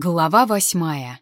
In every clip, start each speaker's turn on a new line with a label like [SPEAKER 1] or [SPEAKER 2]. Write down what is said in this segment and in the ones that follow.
[SPEAKER 1] Глава восьмая.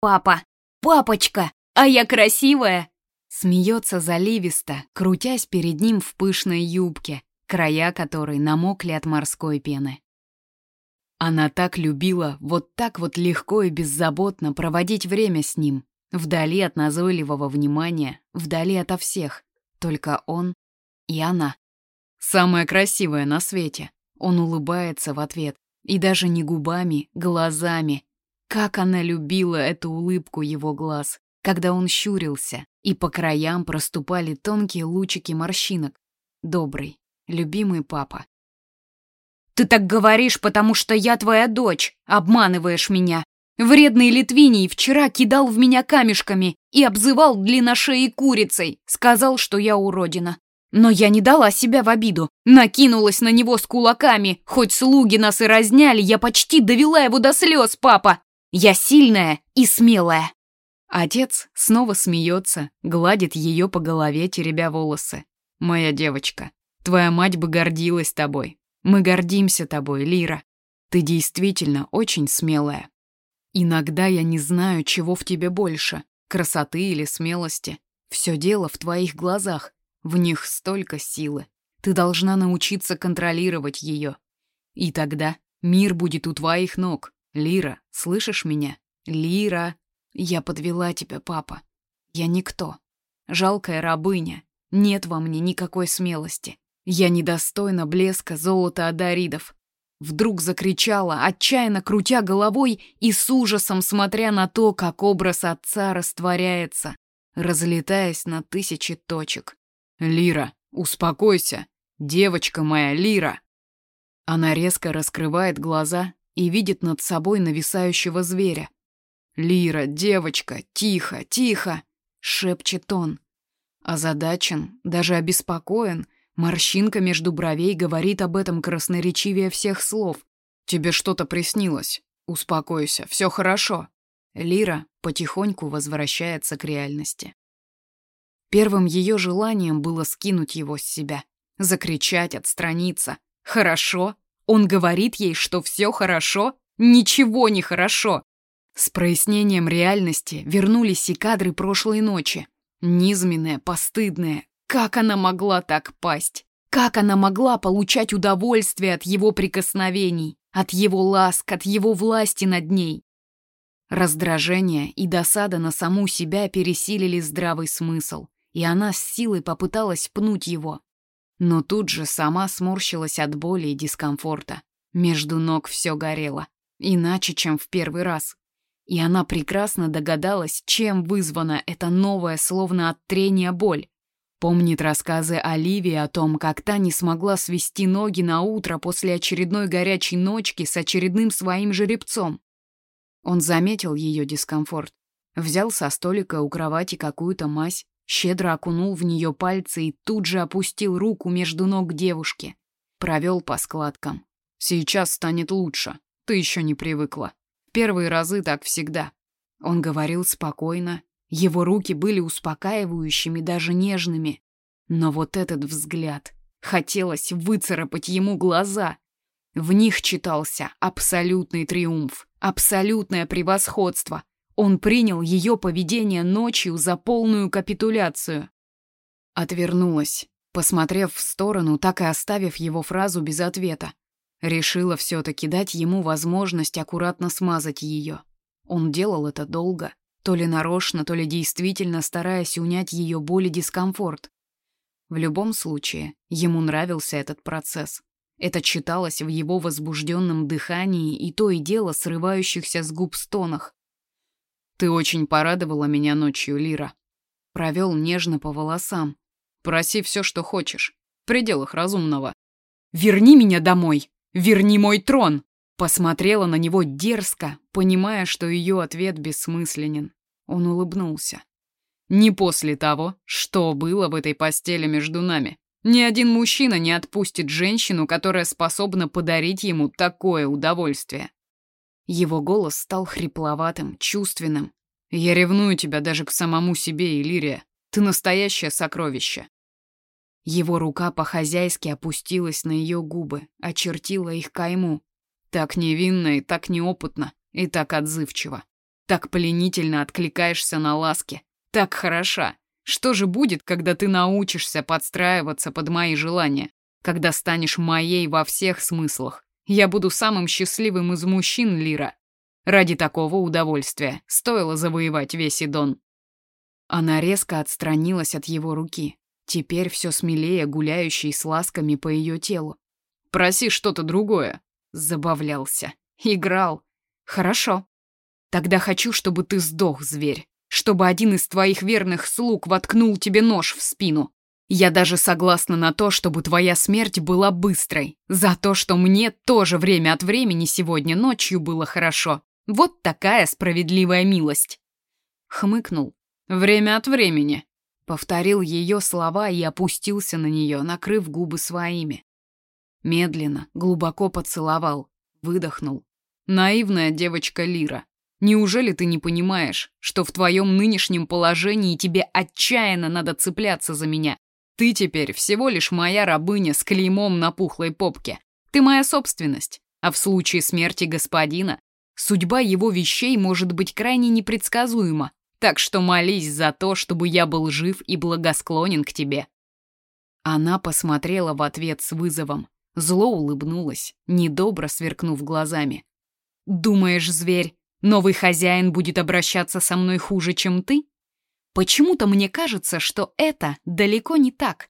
[SPEAKER 2] «Папа! Папочка! А я красивая!»
[SPEAKER 1] Смеется заливисто, крутясь перед ним в пышной юбке, края которой намокли от морской пены. Она так любила вот так вот легко и беззаботно проводить время с ним, вдали от назойливого внимания, вдали ото всех. Только он и она. Самая красивая на свете. Он улыбается в ответ, и даже не губами, глазами. Как она любила эту улыбку его глаз, когда он щурился, и по краям проступали тонкие лучики морщинок. Добрый, любимый папа.
[SPEAKER 2] «Ты так говоришь, потому что я твоя дочь, обманываешь меня. Вредный Литвиний вчера кидал в меня камешками и обзывал длинношеей курицей, сказал, что я уродина. Но я не дала себя в обиду, накинулась на него с кулаками. Хоть слуги нас и разняли, я почти довела его до слез, папа. Я сильная и смелая.
[SPEAKER 1] Отец снова смеется, гладит ее по голове, теребя волосы. «Моя девочка, твоя мать бы гордилась тобой. Мы гордимся тобой, Лира. Ты действительно очень смелая. Иногда я не знаю, чего в тебе больше, красоты или смелости. Все дело в твоих глазах. В них столько силы. Ты должна научиться контролировать ее. И тогда мир будет у твоих ног. Лира, слышишь меня? Лира, я подвела тебя, папа. Я никто. Жалкая рабыня. Нет во мне никакой смелости. Я недостойна блеска золота адаридов. Вдруг закричала, отчаянно крутя головой и с ужасом смотря на то, как образ отца растворяется, разлетаясь на тысячи точек. «Лира, успокойся! Девочка моя, Лира!» Она резко раскрывает глаза и видит над собой нависающего зверя. «Лира, девочка, тихо, тихо!» — шепчет он. Озадачен, даже обеспокоен, морщинка между бровей говорит об этом красноречивее всех слов. «Тебе что-то приснилось. Успокойся, все хорошо». Лира потихоньку возвращается к реальности. Первым ее желанием было скинуть его с себя, закричать, отстраниться. «Хорошо? Он говорит ей, что все хорошо? Ничего не хорошо!» С прояснением реальности вернулись и кадры прошлой ночи. Низменная, постыдная. Как она могла так пасть? Как она могла получать удовольствие от его прикосновений, от его ласк, от его власти над ней? Раздражение и досада на саму себя пересилили здравый смысл и она с силой попыталась пнуть его. Но тут же сама сморщилась от боли и дискомфорта. Между ног все горело. Иначе, чем в первый раз. И она прекрасно догадалась, чем вызвана эта новая, словно от трения, боль. Помнит рассказы Оливии о том, как та не смогла свести ноги на утро после очередной горячей ночки с очередным своим жеребцом. Он заметил ее дискомфорт. Взял со столика у кровати какую-то мазь, щедро окунул в нее пальцы и тут же опустил руку между ног девушки. Провел по складкам. «Сейчас станет лучше. Ты еще не привыкла. Первые разы так всегда». Он говорил спокойно. Его руки были успокаивающими, даже нежными. Но вот этот взгляд. Хотелось выцарапать ему глаза. В них читался абсолютный триумф, абсолютное превосходство, он принял ее поведение ночью за полную капитуляцию. Отвернулась, посмотрев в сторону, так и оставив его фразу без ответа. Решила все-таки дать ему возможность аккуратно смазать ее. Он делал это долго, то ли нарочно, то ли действительно стараясь унять ее боль и дискомфорт. В любом случае, ему нравился этот процесс. Это читалось в его возбужденном дыхании и то и дело срывающихся с губ стонах. Ты очень порадовала меня ночью, Лира. Провел нежно по волосам. Проси все, что хочешь. В пределах разумного. Верни меня домой. Верни мой трон. Посмотрела на него дерзко, понимая, что ее ответ бессмысленен. Он улыбнулся. Не после того, что было в этой постели между нами. Ни один мужчина не отпустит женщину, которая способна подарить ему такое удовольствие. Его голос стал хрипловатым, чувственным. «Я ревную тебя даже к самому себе, Иллирия. Ты настоящее сокровище». Его рука по-хозяйски опустилась на ее губы, очертила их кайму. Так невинно и так неопытно, и так отзывчиво. Так пленительно откликаешься на ласки. Так хороша. Что же будет, когда ты научишься подстраиваться под мои желания? Когда станешь моей во всех смыслах? Я буду самым счастливым из мужчин, Лира. Ради такого удовольствия стоило завоевать весь Идон. Она резко отстранилась от его руки, теперь все смелее гуляющий с ласками по ее телу. «Проси что-то другое», — забавлялся. Играл. «Хорошо. Тогда хочу, чтобы ты сдох, зверь. Чтобы один из твоих верных слуг воткнул тебе нож в спину. Я даже согласна на то, чтобы твоя смерть была быстрой. За то, что мне тоже время от времени сегодня ночью было хорошо. Вот такая справедливая милость». Хмыкнул, Время от времени. Повторил ее слова и опустился на нее, накрыв губы своими. Медленно, глубоко поцеловал, выдохнул. Наивная девочка Лира. Неужели ты не понимаешь, что в твоем нынешнем положении тебе отчаянно надо цепляться за меня? Ты теперь всего лишь моя рабыня с клеймом на пухлой попке. Ты моя собственность. А в случае смерти господина, судьба его вещей может быть крайне непредсказуема. Так что молись за то, чтобы я был жив и благосклонен к тебе». Она посмотрела в ответ с вызовом, зло улыбнулась, недобро сверкнув глазами. «Думаешь, зверь, новый хозяин будет обращаться со мной хуже, чем ты? Почему-то мне кажется, что это далеко не так».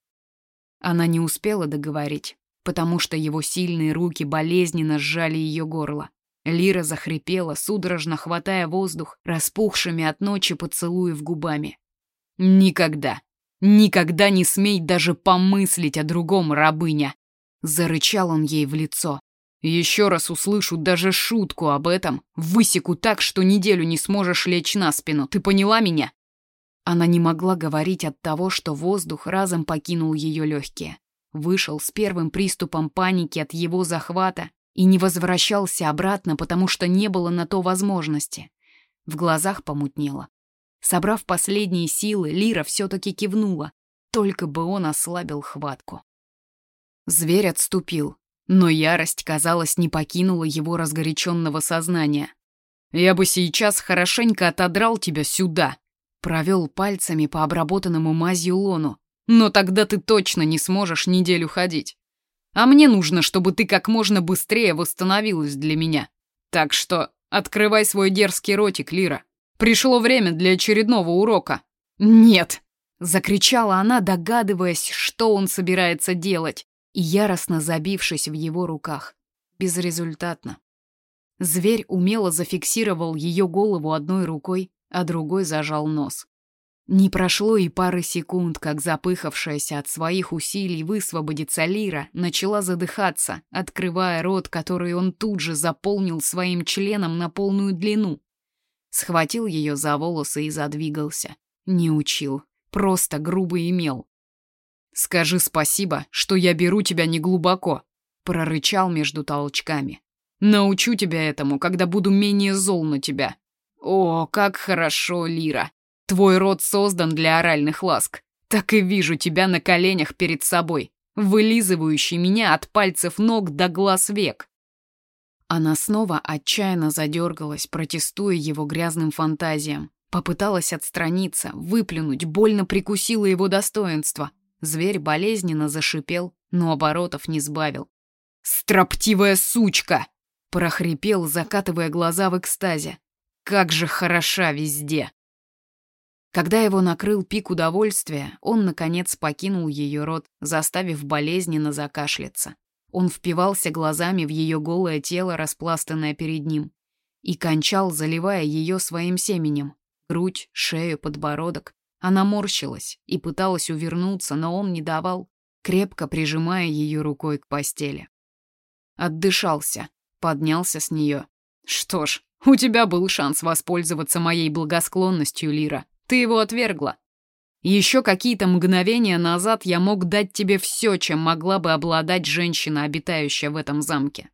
[SPEAKER 1] Она не успела договорить, потому что его сильные руки болезненно сжали ее горло. Лира захрипела, судорожно хватая воздух, распухшими от ночи поцелуев губами. «Никогда, никогда не смей даже помыслить о другом, рабыня!» Зарычал он ей в лицо. «Еще раз услышу даже шутку об этом, высеку так, что неделю не сможешь лечь на спину, ты поняла меня?» Она не могла говорить от того, что воздух разом покинул ее легкие. Вышел с первым приступом паники от его захвата и не возвращался обратно, потому что не было на то возможности. В глазах помутнело. Собрав последние силы, Лира все-таки кивнула, только бы он ослабил хватку. Зверь отступил, но ярость, казалось, не покинула его разгоряченного сознания. «Я бы сейчас хорошенько отодрал тебя сюда», провел пальцами по обработанному мазью лону, «но тогда ты точно не сможешь неделю ходить. А мне нужно, чтобы ты как можно быстрее восстановилась для меня. Так что открывай свой дерзкий ротик, Лира. Пришло время для очередного урока. Нет, закричала она, догадываясь, что он собирается делать, и яростно забившись в его руках. Безрезультатно. Зверь умело зафиксировал ее голову одной рукой, а другой зажал нос. Не прошло и пары секунд, как запыхавшаяся от своих усилий высвободиться Лира начала задыхаться, открывая рот, который он тут же заполнил своим членом на полную длину. Схватил ее за волосы и задвигался. Не учил, просто грубо имел. «Скажи спасибо, что я беру тебя неглубоко», — прорычал между толчками. «Научу тебя этому, когда буду менее зол на тебя». «О, как хорошо, Лира!» Твой рот создан для оральных ласк. Так и вижу тебя на коленях перед собой, вылизывающий меня от пальцев ног до глаз век. Она снова отчаянно задергалась, протестуя его грязным фантазиям. Попыталась отстраниться, выплюнуть, больно прикусила его достоинство. Зверь болезненно зашипел, но оборотов не сбавил. «Строптивая сучка!» — прохрипел, закатывая глаза в экстазе. «Как же хороша везде!» Когда его накрыл пик удовольствия, он, наконец, покинул ее рот, заставив болезненно закашляться. Он впивался глазами в ее голое тело, распластанное перед ним, и кончал, заливая ее своим семенем. Грудь, шею, подбородок. Она морщилась и пыталась увернуться, но он не давал, крепко прижимая ее рукой к постели. Отдышался, поднялся с нее. «Что ж, у тебя был шанс воспользоваться моей благосклонностью, Лира. Ты его отвергла. Еще какие-то мгновения назад я мог дать тебе все, чем могла бы обладать женщина, обитающая в этом замке.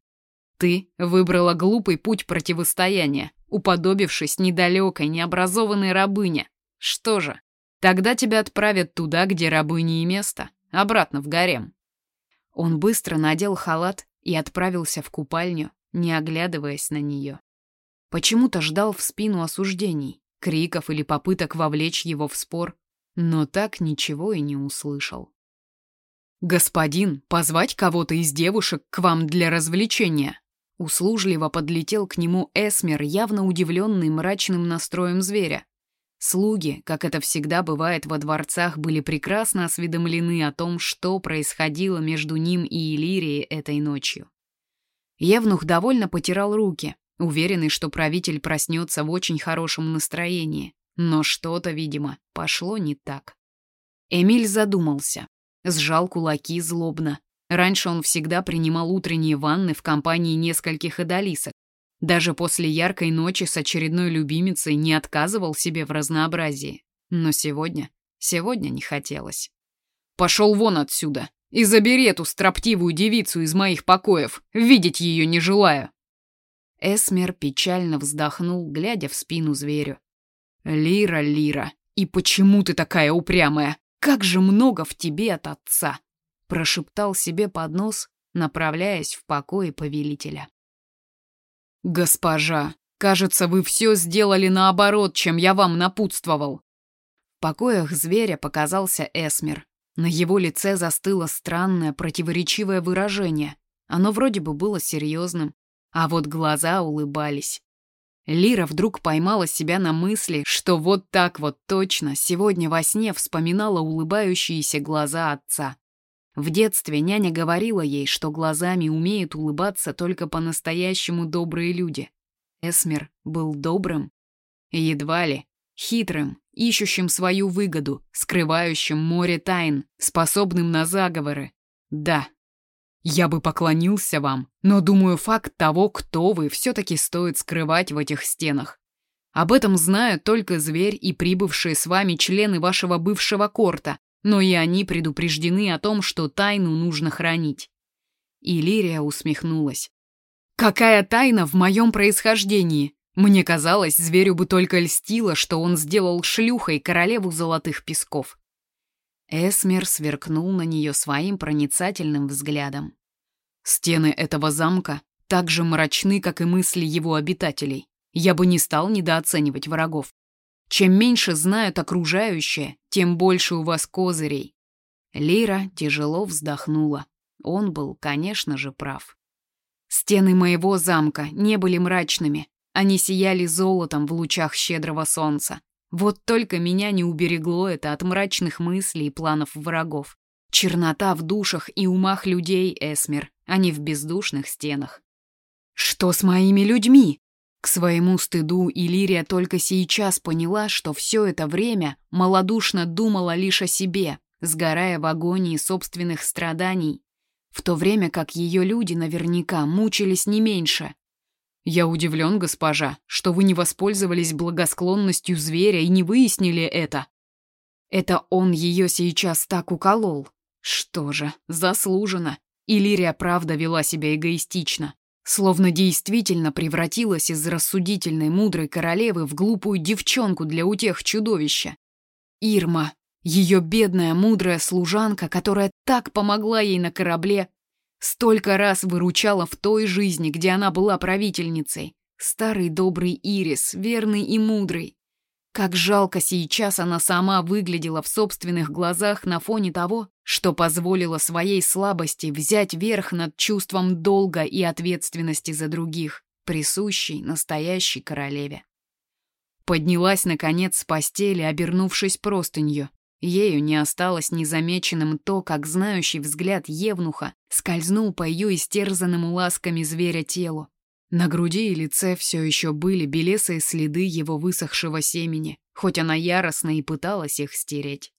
[SPEAKER 1] Ты выбрала глупый путь противостояния, уподобившись недалекой, необразованной рабыне. Что же, тогда тебя отправят туда, где рабыни и место, обратно в гарем. Он быстро надел халат и отправился в купальню, не оглядываясь на нее. Почему-то ждал в спину осуждений, криков или попыток вовлечь его в спор, но так ничего и не услышал. «Господин, позвать кого-то из девушек к вам для развлечения?» Услужливо подлетел к нему Эсмер, явно удивленный мрачным настроем зверя. Слуги, как это всегда бывает во дворцах, были прекрасно осведомлены о том, что происходило между ним и Иллирией этой ночью. Евнух довольно потирал руки, уверенный, что правитель проснется в очень хорошем настроении. Но что-то, видимо, пошло не так. Эмиль задумался, сжал кулаки злобно. Раньше он всегда принимал утренние ванны в компании нескольких одолисок. Даже после яркой ночи с очередной любимицей не отказывал себе в разнообразии. Но сегодня, сегодня не хотелось. «Пошел вон отсюда и забери эту строптивую девицу из моих покоев, видеть ее не желаю!» Эсмер печально вздохнул, глядя в спину зверю. «Лира, Лира, и почему ты такая упрямая? Как же много в тебе от отца!» Прошептал себе под нос, направляясь в покой повелителя. «Госпожа, кажется, вы все сделали наоборот, чем я вам напутствовал». В покоях зверя показался Эсмер. На его лице застыло странное, противоречивое выражение. Оно вроде бы было серьезным, а вот глаза улыбались. Лира вдруг поймала себя на мысли, что вот так вот точно сегодня во сне вспоминала улыбающиеся глаза отца. В детстве няня говорила ей, что глазами умеют улыбаться только по-настоящему добрые люди. Эсмер был добрым? Едва ли. Хитрым, ищущим свою выгоду, скрывающим море тайн, способным на заговоры. Да, я бы поклонился вам, но думаю, факт того, кто вы, все-таки стоит скрывать в этих стенах. Об этом знают только зверь и прибывшие с вами члены вашего бывшего корта, но и они предупреждены о том, что тайну нужно хранить. И Лирия усмехнулась. «Какая тайна в моем происхождении? Мне казалось, зверю бы только льстило, что он сделал шлюхой королеву золотых песков. Эсмер сверкнул на нее своим проницательным взглядом. Стены этого замка так же мрачны, как и мысли его обитателей. Я бы не стал недооценивать врагов. Чем меньше знают окружающие, тем больше у вас козырей. Лира тяжело вздохнула. Он был, конечно же, прав. Стены моего замка не были мрачными. Они сияли золотом в лучах щедрого солнца. Вот только меня не уберегло это от мрачных мыслей и планов врагов. Чернота в душах и умах людей, Эсмер, а не в бездушных стенах. Что с моими людьми? К своему стыду Илирия только сейчас поняла, что все это время малодушно думала лишь о себе, сгорая в агонии собственных страданий, в то время как ее люди наверняка мучились не меньше, «Я удивлен, госпожа, что вы не воспользовались благосклонностью зверя и не выяснили это». Это он ее сейчас так уколол. Что же, заслуженно. Иллирия правда вела себя эгоистично. Словно действительно превратилась из рассудительной мудрой королевы в глупую девчонку для утех чудовища. Ирма, ее бедная мудрая служанка, которая так помогла ей на корабле, Столько раз выручала в той жизни, где она была правительницей. Старый добрый Ирис, верный и мудрый. Как жалко сейчас она сама выглядела в собственных глазах на фоне того, что позволила своей слабости взять верх над чувством долга и ответственности за других, присущей настоящей королеве. Поднялась, наконец, с постели, обернувшись простынью. Ею не осталось незамеченным то, как знающий взгляд Евнуха скользнул по ее истерзанному ласками зверя телу. На груди и лице все еще были белесые следы его высохшего семени, хоть она яростно и пыталась их стереть.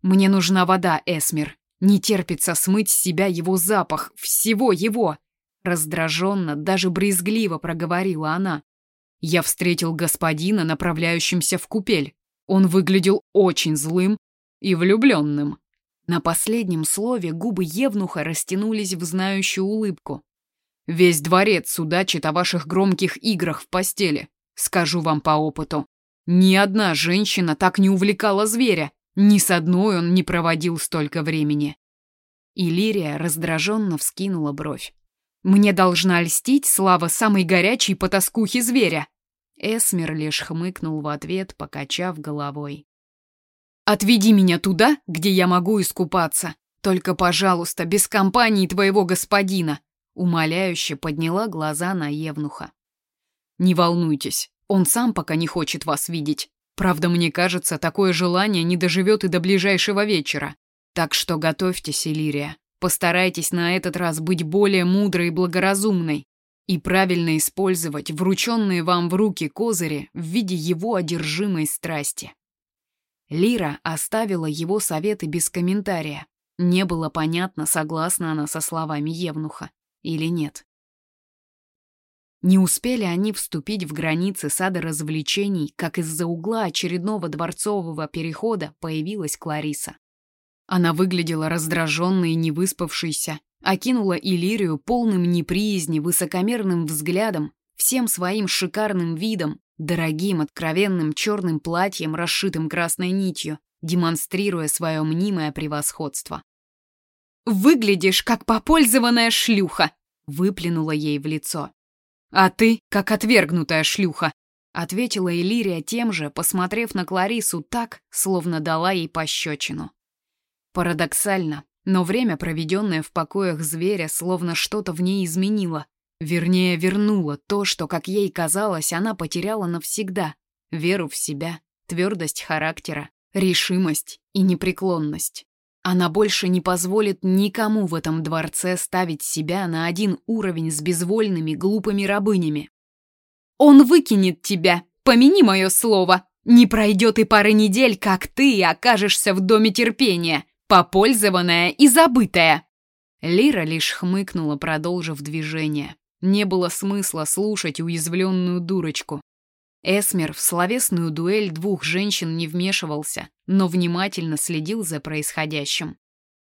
[SPEAKER 1] «Мне нужна вода, Эсмер. Не терпится смыть с себя его запах, всего его!» Раздраженно, даже брезгливо проговорила она. «Я встретил господина, направляющимся в купель. Он выглядел очень злым и влюбленным. На последнем слове губы Евнуха растянулись в знающую улыбку. «Весь дворец судачит о ваших громких играх в постели. Скажу вам по опыту. Ни одна женщина так не увлекала зверя. Ни с одной он не проводил столько времени». Иллирия раздраженно вскинула бровь.
[SPEAKER 2] Мне должна льстить слава самой горячей потаскухи зверя.
[SPEAKER 1] Эсмер лишь хмыкнул в ответ, покачав головой.
[SPEAKER 2] «Отведи меня туда, где я могу искупаться. Только, пожалуйста, без компании твоего господина!» Умоляюще подняла глаза на Евнуха. «Не волнуйтесь, он сам пока не хочет вас видеть. Правда, мне кажется, такое желание не доживет и до ближайшего вечера. Так что готовьтесь, Элирия. Постарайтесь на этот раз быть более мудрой и благоразумной и правильно использовать врученные вам в руки козыри в виде его одержимой страсти. Лира оставила его советы без комментария. Не было понятно, согласна она со словами Евнуха или нет. Не успели они вступить в границы сада развлечений, как из-за угла очередного дворцового перехода появилась Клариса. Она выглядела раздраженной и невыспавшейся, окинула Иллирию полным неприязни, высокомерным взглядом, всем своим шикарным видом, дорогим откровенным черным платьем, расшитым красной нитью, демонстрируя свое мнимое превосходство. «Выглядишь, как попользованная шлюха!» — выплюнула ей в лицо. «А ты, как отвергнутая шлюха!» — ответила Элирия тем же, посмотрев на Кларису так, словно дала ей пощечину. Парадоксально, но время, проведенное в покоях зверя, словно что-то в ней изменило. Вернее, вернуло то, что, как ей казалось, она потеряла навсегда. Веру в себя, твердость характера, решимость и непреклонность. Она больше не позволит никому в этом дворце ставить себя на один уровень с безвольными глупыми рабынями. «Он выкинет тебя, помяни мое слово! Не пройдет и пары недель, как ты окажешься в доме терпения!» попользованная и забытая. Лира лишь хмыкнула, продолжив движение. Не было смысла слушать уязвленную дурочку. Эсмер в словесную дуэль двух женщин не вмешивался, но внимательно следил за происходящим.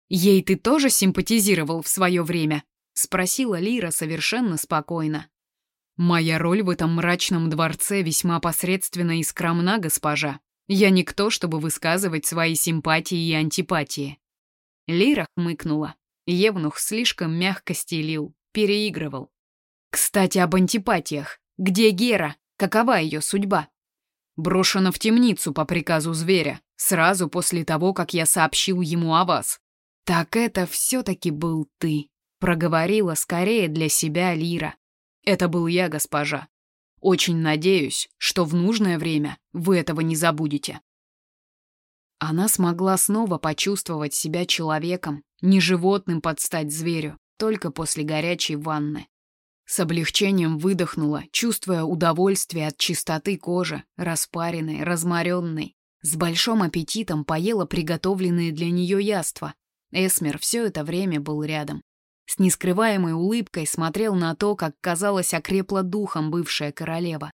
[SPEAKER 2] «Ей ты тоже симпатизировал в свое время?» — спросила Лира совершенно спокойно. «Моя роль в этом мрачном дворце весьма посредственна и скромна, госпожа. Я никто, чтобы высказывать свои симпатии и антипатии. Лира хмыкнула. Евнух слишком мягко стелил, переигрывал. Кстати, об антипатиях. Где Гера? Какова ее судьба? Брошена в темницу по приказу зверя, сразу после того, как я сообщил ему о вас. Так это все-таки был ты, проговорила скорее для себя Лира. Это был я, госпожа. Очень надеюсь, что в нужное время вы этого не забудете. Она смогла снова почувствовать себя человеком, не животным под стать зверю, только после горячей ванны. С облегчением выдохнула, чувствуя удовольствие от чистоты кожи, распаренной, разморенной. С большим аппетитом поела приготовленные для нее яства. Эсмер все это время был рядом. С нескрываемой улыбкой смотрел на то, как, казалось, окрепла духом бывшая королева.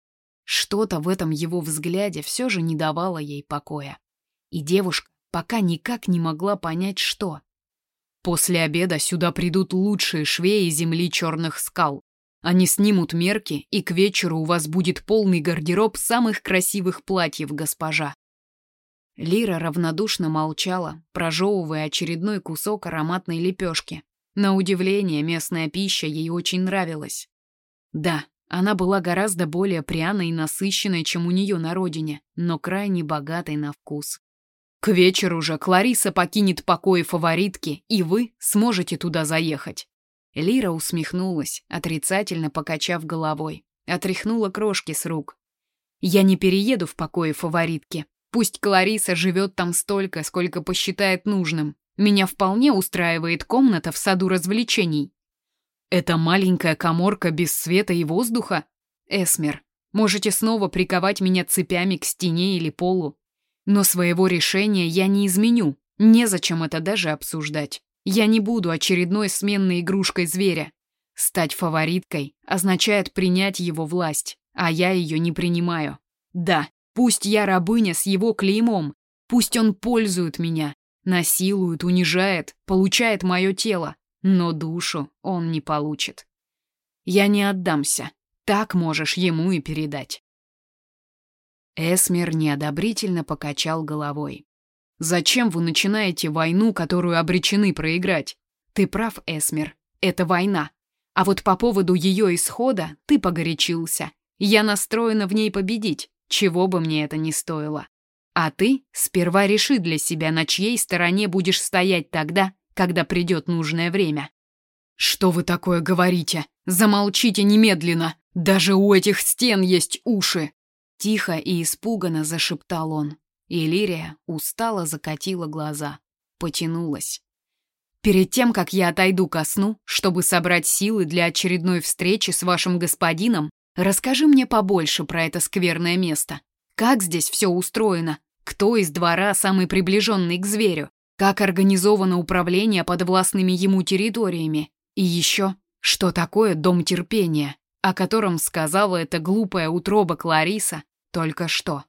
[SPEAKER 2] Что-то в этом его взгляде все же не давало ей покоя. И девушка пока никак не могла понять, что. После обеда сюда придут лучшие швеи земли черных скал. Они снимут мерки, и к вечеру у вас будет полный гардероб самых красивых платьев, госпожа. Лира равнодушно молчала, прожевывая очередной кусок ароматной лепешки, на удивление, местная пища ей очень нравилась. Да, она была гораздо более пряной и насыщенной, чем у нее на родине, но крайне богатой на вкус. К вечеру же Клариса покинет покои фаворитки, и вы сможете туда заехать. Лира усмехнулась, отрицательно покачав головой, отряхнула крошки с рук. Я не перееду в покои фаворитки. Пусть Клариса живет там столько, сколько посчитает нужным. Меня вполне устраивает комната в саду развлечений. Это маленькая коморка без света и воздуха? Эсмер, можете снова приковать меня цепями к стене или полу. Но своего решения я не изменю. Незачем это даже обсуждать. Я не буду очередной сменной игрушкой зверя. Стать фавориткой означает принять его власть, а я ее не принимаю. Да, пусть я рабыня с его клеймом, пусть он пользует меня, Насилует, унижает, получает мое тело, но душу он не получит. Я не отдамся, так можешь ему и передать. Эсмер неодобрительно покачал головой. «Зачем вы начинаете войну, которую обречены проиграть? Ты прав, Эсмер, это война.
[SPEAKER 1] А вот по поводу ее исхода ты погорячился. Я настроена в ней победить, чего бы мне это ни стоило. А ты сперва реши для себя, на чьей стороне будешь стоять тогда, когда придет нужное время. Что вы такое говорите? Замолчите немедленно. Даже у этих стен есть уши. Тихо и испуганно зашептал он. И Лирия устало закатила глаза, потянулась. Перед тем, как я отойду ко сну, чтобы собрать силы для очередной встречи с вашим господином, расскажи мне побольше про это скверное место. Как здесь все устроено? Кто из двора самый приближенный к зверю? Как организовано управление подвластными ему территориями? И еще, что такое дом терпения, о котором сказала эта глупая утроба Клариса только что?